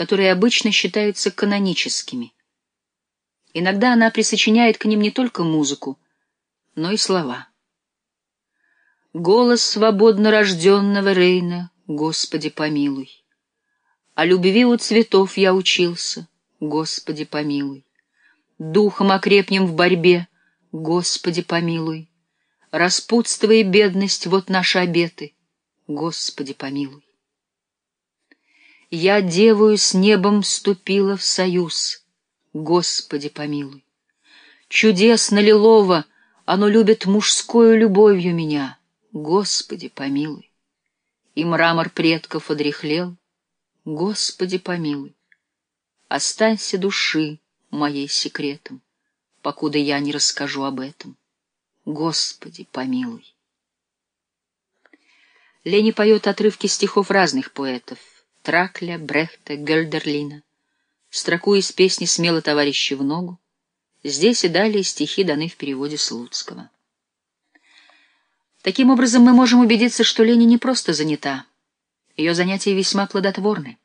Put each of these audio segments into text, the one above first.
которые обычно считаются каноническими. Иногда она присочиняет к ним не только музыку, но и слова. Голос свободно рожденного Рейна, Господи помилуй. О любви у цветов я учился, Господи помилуй. Духом окрепнем в борьбе, Господи помилуй. Распутство и бедность — вот наши обеты, Господи помилуй. Я девою с небом вступила в союз, Господи помилуй. Чудесно лилово, оно любит мужскую любовью меня, Господи помилуй. И мрамор предков одряхлел, Господи помилуй. Останься души моей секретом, Покуда я не расскажу об этом. Господи, помилуй. Лени поет отрывки стихов разных поэтов — Тракля, Брехта, Гельдерлина. Строку из песни «Смело товарищи в ногу». Здесь и далее стихи даны в переводе Слуцкого. Таким образом, мы можем убедиться, что Лени не просто занята. Ее занятия весьма плодотворны.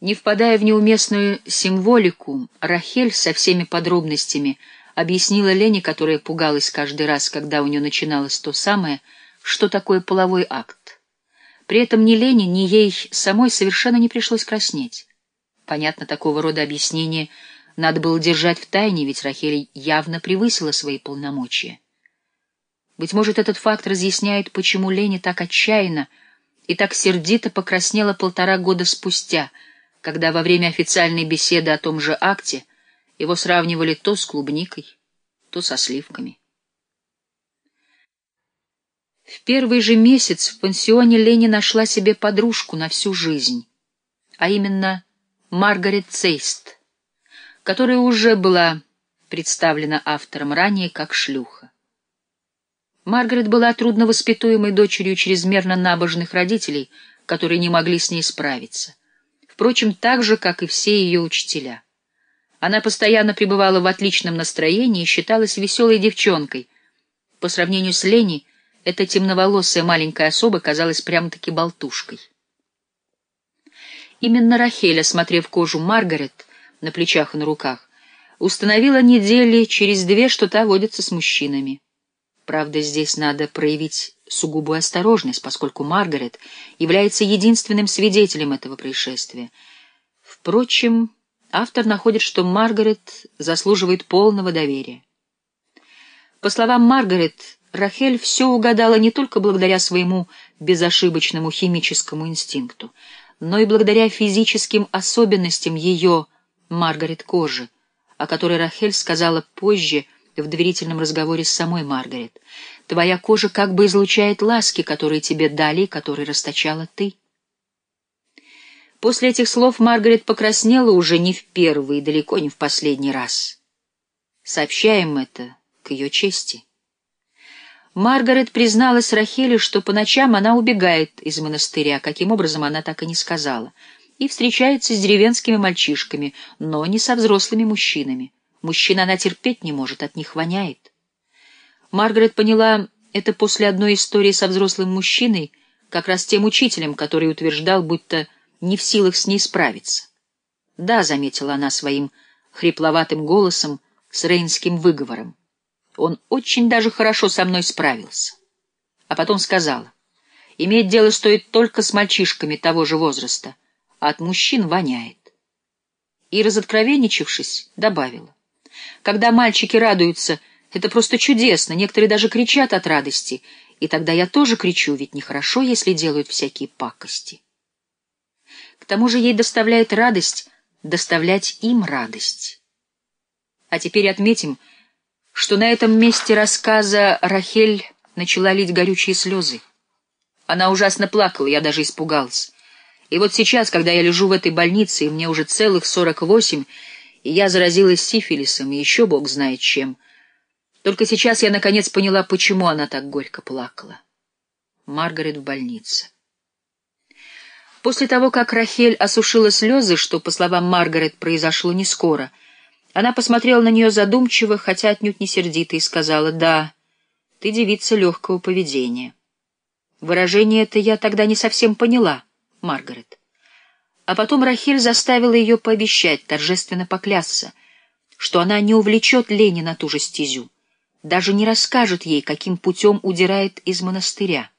Не впадая в неуместную символику, Рахель со всеми подробностями объяснила Лене, которая пугалась каждый раз, когда у нее начиналось то самое, что такое половой акт. При этом ни Лене, ни ей самой совершенно не пришлось краснеть. Понятно, такого рода объяснение надо было держать в тайне, ведь Рахель явно превысила свои полномочия. Быть может, этот факт разъясняет, почему Лене так отчаянно и так сердито покраснела полтора года спустя — когда во время официальной беседы о том же акте его сравнивали то с клубникой, то со сливками. В первый же месяц в пансионе Лени нашла себе подружку на всю жизнь, а именно Маргарет Цейст, которая уже была представлена автором ранее как шлюха. Маргарет была трудновоспитуемой дочерью чрезмерно набожных родителей, которые не могли с ней справиться впрочем, так же, как и все ее учителя. Она постоянно пребывала в отличном настроении и считалась веселой девчонкой. По сравнению с Лени, эта темноволосая маленькая особа казалась прямо-таки болтушкой. Именно Рахель, осмотрев кожу Маргарет на плечах и на руках, установила недели через две, что та водится с мужчинами. Правда, здесь надо проявить сугубую осторожность, поскольку Маргарет является единственным свидетелем этого происшествия. Впрочем, автор находит, что Маргарет заслуживает полного доверия. По словам Маргарет, Рахель все угадала не только благодаря своему безошибочному химическому инстинкту, но и благодаря физическим особенностям ее, Маргарет, кожи, о которой Рахель сказала позже в доверительном разговоре с самой Маргарет. Твоя кожа как бы излучает ласки, которые тебе дали и которые расточала ты. После этих слов Маргарет покраснела уже не в первый и далеко не в последний раз. Сообщаем это к ее чести. Маргарет призналась Рахеле, что по ночам она убегает из монастыря, каким образом она так и не сказала, и встречается с деревенскими мальчишками, но не со взрослыми мужчинами. Мужчин она терпеть не может, от них воняет. Маргарет поняла это после одной истории со взрослым мужчиной, как раз тем учителем, который утверждал, будто не в силах с ней справиться. «Да», — заметила она своим хрипловатым голосом с рейнским выговором, — «он очень даже хорошо со мной справился». А потом сказала, «Иметь дело стоит только с мальчишками того же возраста, а от мужчин воняет». И, разоткровенничавшись, добавила, «Когда мальчики радуются, — это просто чудесно, некоторые даже кричат от радости, и тогда я тоже кричу, ведь нехорошо, если делают всякие пакости. К тому же ей доставляет радость доставлять им радость. А теперь отметим, что на этом месте рассказа Рахель начала лить горючие слезы. Она ужасно плакала, я даже испугался. И вот сейчас, когда я лежу в этой больнице, и мне уже целых сорок восемь, и я заразилась сифилисом, и еще бог знает чем — только сейчас я наконец поняла, почему она так горько плакала. Маргарет в больнице. После того, как Рахель осушила слезы, что, по словам Маргарет, произошло не скоро, она посмотрела на нее задумчиво, хотя отнюдь не сердито, и сказала, «Да, ты девица легкого поведения». Выражение это я тогда не совсем поняла, Маргарет. А потом Рахиль заставила ее пообещать, торжественно поклясться, что она не увлечет Лени на ту же стезю, даже не расскажет ей, каким путем удирает из монастыря.